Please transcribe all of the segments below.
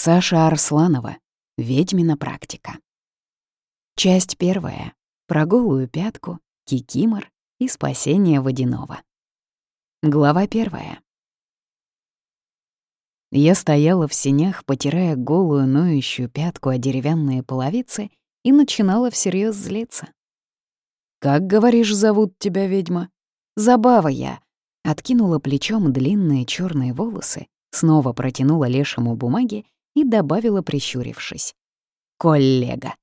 Саша Арсланова. Ведьмина практика. Часть первая. Про голую пятку, кикимор и спасение водяного. Глава первая. Я стояла в сенях, потирая голую, ноющую пятку о деревянные половицы и начинала всерьез злиться. «Как, говоришь, зовут тебя, ведьма?» «Забава я», — откинула плечом длинные черные волосы, снова протянула лешему бумаги и добавила, прищурившись. «Коллега».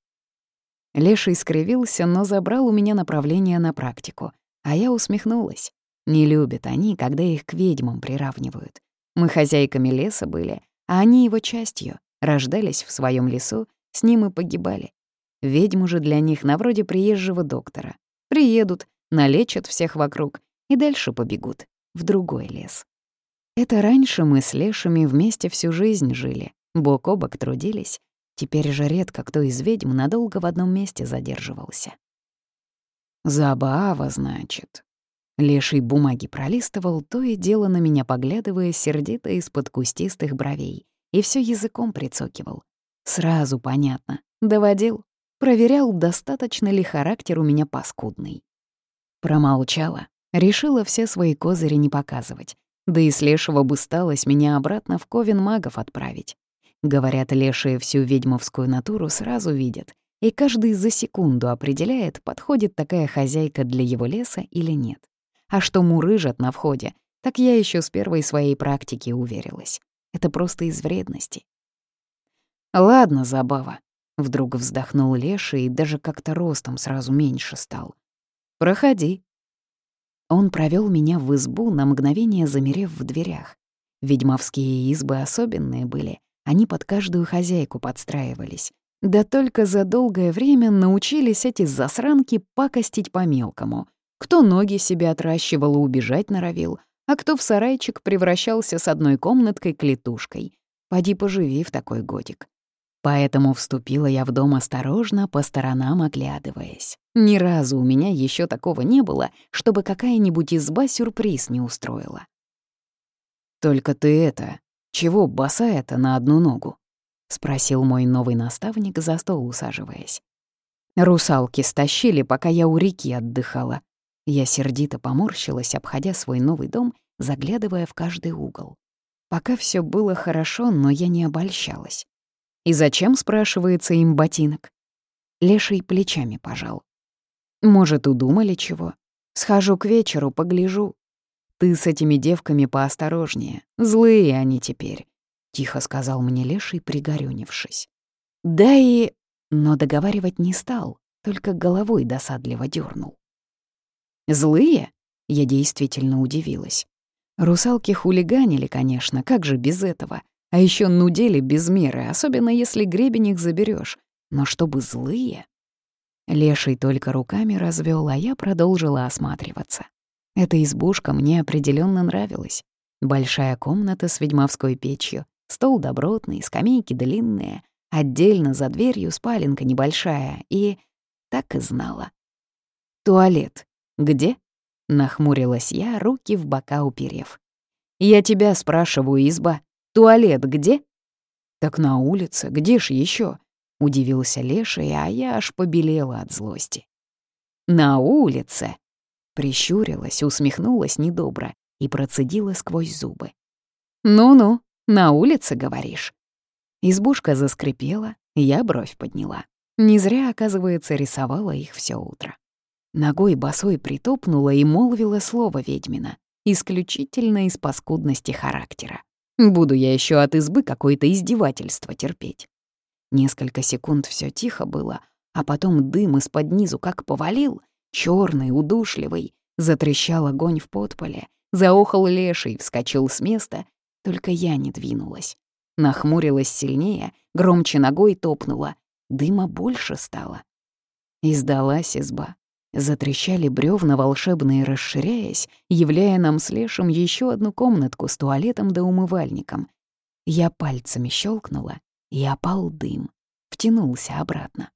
Леший скривился, но забрал у меня направление на практику, а я усмехнулась. Не любят они, когда их к ведьмам приравнивают. Мы хозяйками леса были, а они его частью, рождались в своем лесу, с ним и погибали. Ведьму же для них на вроде приезжего доктора. Приедут, налечат всех вокруг и дальше побегут, в другой лес. Это раньше мы с Лешами вместе всю жизнь жили, Бок о бок трудились. Теперь же редко кто из ведьм надолго в одном месте задерживался. «Забава, значит». Леший бумаги пролистывал, то и дело на меня поглядывая сердито из-под кустистых бровей, и все языком прицокивал. Сразу понятно. Доводил. Проверял, достаточно ли характер у меня паскудный. Промолчала. Решила все свои козыри не показывать. Да и с Лешего бы сталось меня обратно в Ковен магов отправить. Говорят, лешие всю ведьмовскую натуру сразу видят, и каждый за секунду определяет, подходит такая хозяйка для его леса или нет. А что мурыжат на входе, так я еще с первой своей практики уверилась. Это просто из вредности. «Ладно, забава», — вдруг вздохнул Леша и даже как-то ростом сразу меньше стал. «Проходи». Он провел меня в избу, на мгновение замерев в дверях. Ведьмовские избы особенные были, они под каждую хозяйку подстраивались. Да только за долгое время научились эти засранки пакостить по-мелкому. Кто ноги себе отращивал и убежать норовил, а кто в сарайчик превращался с одной комнаткой клетушкой. Поди поживи в такой годик. Поэтому вступила я в дом осторожно, по сторонам оглядываясь. Ни разу у меня еще такого не было, чтобы какая-нибудь изба сюрприз не устроила. «Только ты это, «Чего босая-то на одну ногу?» — спросил мой новый наставник, за стол усаживаясь. «Русалки стащили, пока я у реки отдыхала». Я сердито поморщилась, обходя свой новый дом, заглядывая в каждый угол. Пока все было хорошо, но я не обольщалась. «И зачем?» — спрашивается им ботинок. Леший плечами пожал. «Может, удумали чего? Схожу к вечеру, погляжу. Ты с этими девками поосторожнее. Злые они теперь», — тихо сказал мне Леший, пригорюнившись. «Да и...» Но договаривать не стал, только головой досадливо дернул. «Злые?» — я действительно удивилась. Русалки хулиганили, конечно, как же без этого? А еще нудели без меры, особенно если гребень их заберешь. Но чтобы злые... Леший только руками развел, а я продолжила осматриваться. Эта избушка мне определенно нравилась. Большая комната с ведьмовской печью, стол добротный, скамейки длинные, отдельно за дверью спаленка небольшая и... Так и знала. «Туалет. Где?» — нахмурилась я, руки в бока уперев. «Я тебя спрашиваю, изба. Туалет где?» «Так на улице. Где ж еще? удивился Леша, а я аж побелела от злости. «На улице!» Прищурилась, усмехнулась недобро и процедила сквозь зубы. «Ну-ну, на улице, говоришь?» Избушка заскрипела, я бровь подняла. Не зря, оказывается, рисовала их все утро. Ногой босой притопнула и молвила слово ведьмина, исключительно из паскудности характера. Буду я еще от избы какое-то издевательство терпеть. Несколько секунд все тихо было, а потом дым из-под низу как повалил, черный, удушливый. Затрещал огонь в подполе, заохал леший, вскочил с места, только я не двинулась. Нахмурилась сильнее, громче ногой топнула. Дыма больше стало. Издалась изба. Затрещали бревна волшебные, расширяясь, являя нам с Лешем еще одну комнатку с туалетом да умывальником. Я пальцами щелкнула, и опал дым. Втянулся обратно.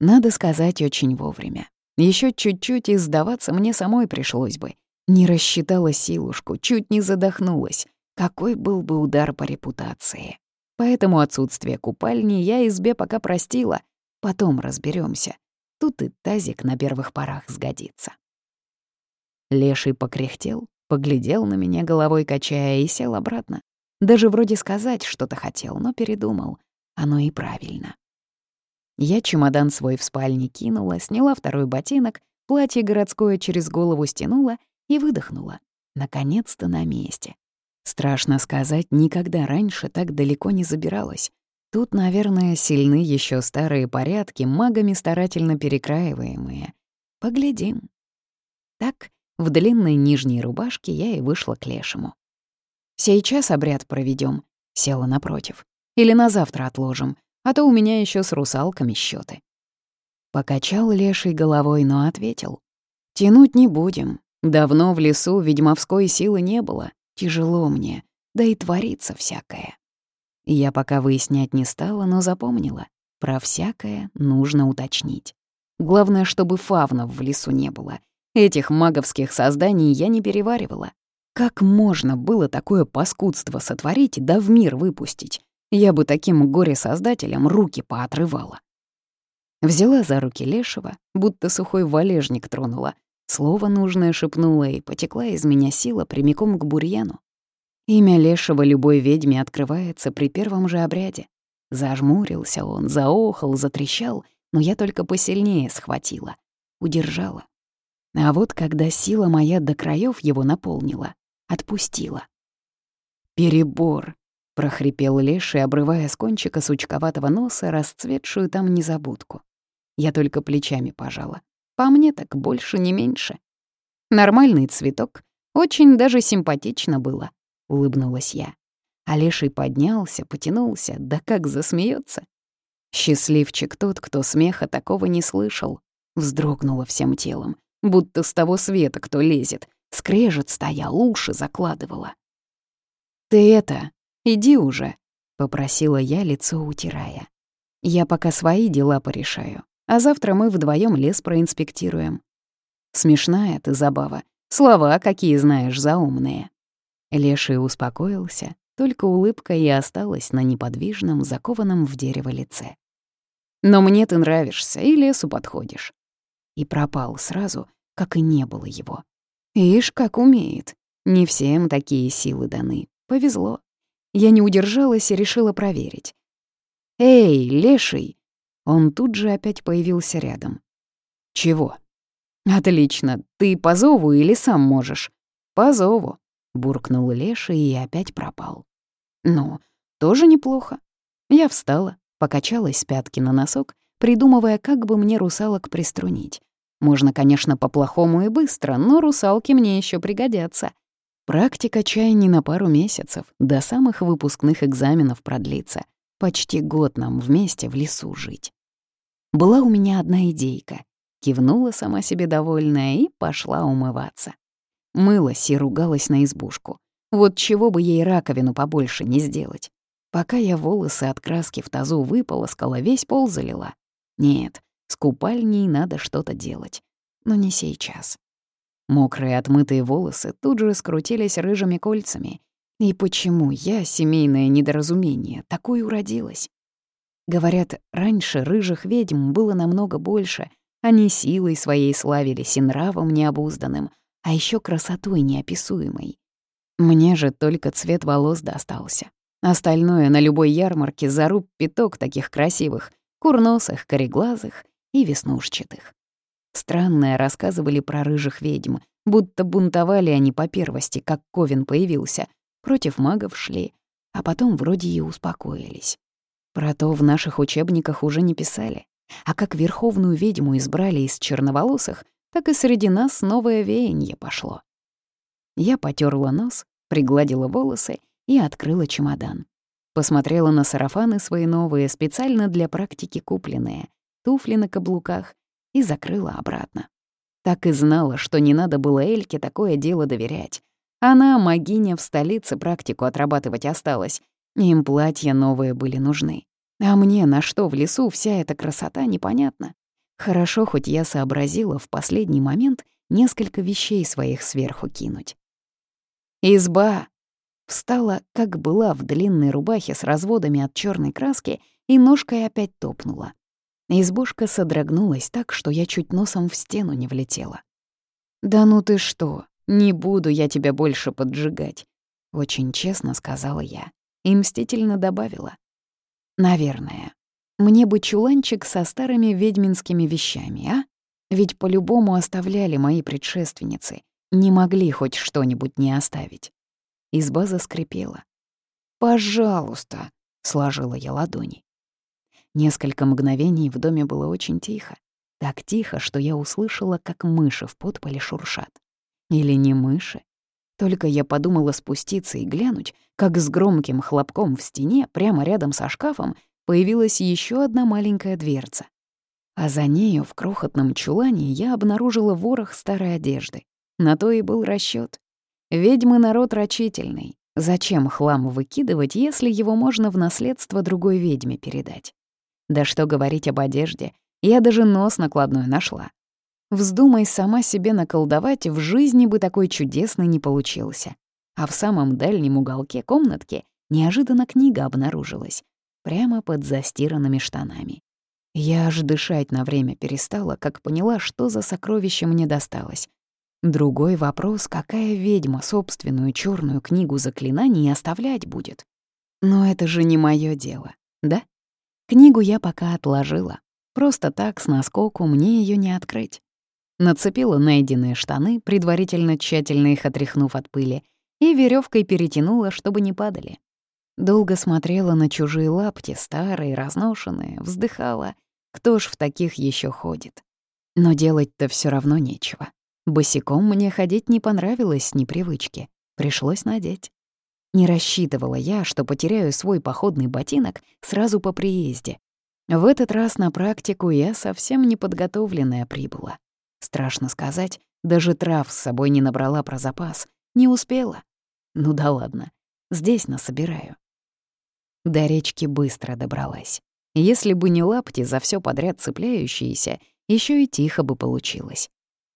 Надо сказать, очень вовремя. Еще чуть-чуть и сдаваться мне самой пришлось бы. Не рассчитала силушку, чуть не задохнулась. Какой был бы удар по репутации. Поэтому отсутствие купальни я избе пока простила. Потом разберемся. Тут и тазик на первых порах сгодится. Леший покряхтел, поглядел на меня головой качая и сел обратно. Даже вроде сказать что-то хотел, но передумал. Оно и правильно. Я чемодан свой в спальне кинула, сняла второй ботинок, платье городское через голову стянула и выдохнула. Наконец-то на месте. Страшно сказать, никогда раньше так далеко не забиралась. Тут, наверное, сильны еще старые порядки, магами старательно перекраиваемые. Поглядим. Так, в длинной нижней рубашке я и вышла к лешему. «Сейчас обряд проведем, села напротив. «Или на завтра отложим, а то у меня еще с русалками счеты. Покачал леший головой, но ответил. «Тянуть не будем. Давно в лесу ведьмовской силы не было. Тяжело мне, да и творится всякое». Я пока выяснять не стала, но запомнила. Про всякое нужно уточнить. Главное, чтобы фавнов в лесу не было. Этих маговских созданий я не переваривала. Как можно было такое паскудство сотворить да в мир выпустить? Я бы таким горе-создателям руки поотрывала. Взяла за руки Лешего, будто сухой валежник тронула. Слово нужное шепнула, и потекла из меня сила прямиком к бурьяну. Имя Лешего любой ведьме открывается при первом же обряде. Зажмурился он, заохал, затрещал, но я только посильнее схватила, удержала. А вот когда сила моя до краев его наполнила, отпустила. «Перебор!» — прохрипел Леший, обрывая с кончика сучковатого носа расцветшую там незабудку. Я только плечами пожала. По мне так больше, не меньше. Нормальный цветок, очень даже симпатично было. — улыбнулась я. Олеший поднялся, потянулся, да как засмеется. Счастливчик тот, кто смеха такого не слышал. Вздрогнула всем телом, будто с того света кто лезет. Скрежет стоял, уши закладывала. «Ты это, иди уже», — попросила я, лицо утирая. «Я пока свои дела порешаю, а завтра мы вдвоем лес проинспектируем». Смешная ты забава, слова какие знаешь заумные. Леший успокоился, только улыбка и осталась на неподвижном, закованном в дерево лице. «Но мне ты нравишься, и лесу подходишь». И пропал сразу, как и не было его. Ишь, как умеет. Не всем такие силы даны. Повезло. Я не удержалась и решила проверить. «Эй, леший!» Он тут же опять появился рядом. «Чего?» «Отлично. Ты по зову или сам можешь?» «По зову. Буркнул Леша и опять пропал. Ну, тоже неплохо. Я встала, покачалась с пятки на носок, придумывая, как бы мне русалок приструнить. Можно, конечно, по-плохому и быстро, но русалки мне еще пригодятся. Практика чай не на пару месяцев, до самых выпускных экзаменов продлится. Почти год нам вместе в лесу жить. Была у меня одна идейка. Кивнула сама себе довольная и пошла умываться. Мылась и ругалась на избушку. Вот чего бы ей раковину побольше не сделать. Пока я волосы от краски в тазу выполоскала, весь пол залила. Нет, с купальней надо что-то делать. Но не сейчас. Мокрые отмытые волосы тут же скрутились рыжими кольцами. И почему я, семейное недоразумение, такой уродилась? Говорят, раньше рыжих ведьм было намного больше. Они силой своей славились и нравом необузданным — а еще красотой неописуемой. Мне же только цвет волос достался. Остальное на любой ярмарке заруб пяток таких красивых, курносых, кореглазых и веснушчатых. Странное рассказывали про рыжих ведьм, будто бунтовали они по первости, как Ковен появился, против магов шли, а потом вроде и успокоились. Про то в наших учебниках уже не писали. А как верховную ведьму избрали из черноволосых, так и среди нас новое веяние пошло. Я потерла нос, пригладила волосы и открыла чемодан. Посмотрела на сарафаны свои новые, специально для практики купленные, туфли на каблуках, и закрыла обратно. Так и знала, что не надо было Эльке такое дело доверять. Она, магиня, в столице практику отрабатывать осталась. Им платья новые были нужны. А мне на что в лесу вся эта красота непонятна. Хорошо, хоть я сообразила в последний момент несколько вещей своих сверху кинуть. «Изба!» Встала, как была, в длинной рубахе с разводами от черной краски и ножкой опять топнула. Избушка содрогнулась так, что я чуть носом в стену не влетела. «Да ну ты что, не буду я тебя больше поджигать», — очень честно сказала я и мстительно добавила. «Наверное. Мне бы чуланчик со старыми ведьминскими вещами, а? Ведь по-любому оставляли мои предшественницы. Не могли хоть что-нибудь не оставить». Изба заскрипела. «Пожалуйста», — сложила я ладони. Несколько мгновений в доме было очень тихо. Так тихо, что я услышала, как мыши в подполе шуршат. Или не мыши. Только я подумала спуститься и глянуть, как с громким хлопком в стене, прямо рядом со шкафом, появилась еще одна маленькая дверца. А за нею в крохотном чулане я обнаружила ворох старой одежды. На то и был расчет. Ведьмы народ рачительный. Зачем хлам выкидывать, если его можно в наследство другой ведьме передать? Да что говорить об одежде, я даже нос накладной нашла. Вздумай сама себе наколдовать, в жизни бы такой чудесный не получился. А в самом дальнем уголке комнатки неожиданно книга обнаружилась, прямо под застиранными штанами. Я аж дышать на время перестала, как поняла, что за сокровище мне досталось. Другой вопрос, какая ведьма собственную черную книгу заклинаний оставлять будет? Но это же не мое дело, да? Книгу я пока отложила. Просто так, с наскоку, мне ее не открыть. Нацепила найденные штаны, предварительно тщательно их отряхнув от пыли, и веревкой перетянула, чтобы не падали. Долго смотрела на чужие лапти, старые, разношенные, вздыхала. Кто ж в таких еще ходит? Но делать-то все равно нечего. Босиком мне ходить не понравилось с непривычки. Пришлось надеть. Не рассчитывала я, что потеряю свой походный ботинок сразу по приезде, в этот раз на практику я совсем неподготовленная прибыла. Страшно сказать, даже трав с собой не набрала про запас. Не успела. Ну да ладно, здесь насобираю. До речки быстро добралась. Если бы не лапти, за все подряд цепляющиеся, еще и тихо бы получилось.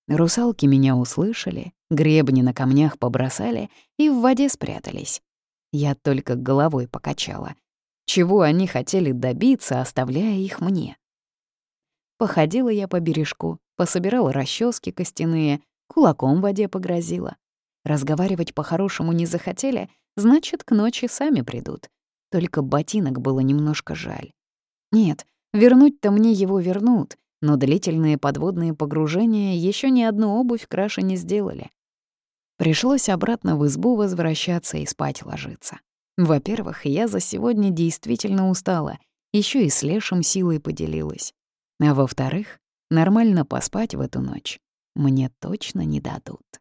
Русалки меня услышали, гребни на камнях побросали и в воде спрятались. Я только головой покачала, чего они хотели добиться, оставляя их мне. Походила я по бережку, пособирала расчески костяные, кулаком в воде погрозила. Разговаривать по-хорошему не захотели, значит, к ночи сами придут. Только ботинок было немножко жаль. Нет, вернуть-то мне его вернут, но длительные подводные погружения еще ни одну обувь краше не сделали. Пришлось обратно в избу возвращаться и спать ложиться. Во-первых, я за сегодня действительно устала, еще и с Лешем силой поделилась. А во-вторых, нормально поспать в эту ночь мне точно не дадут.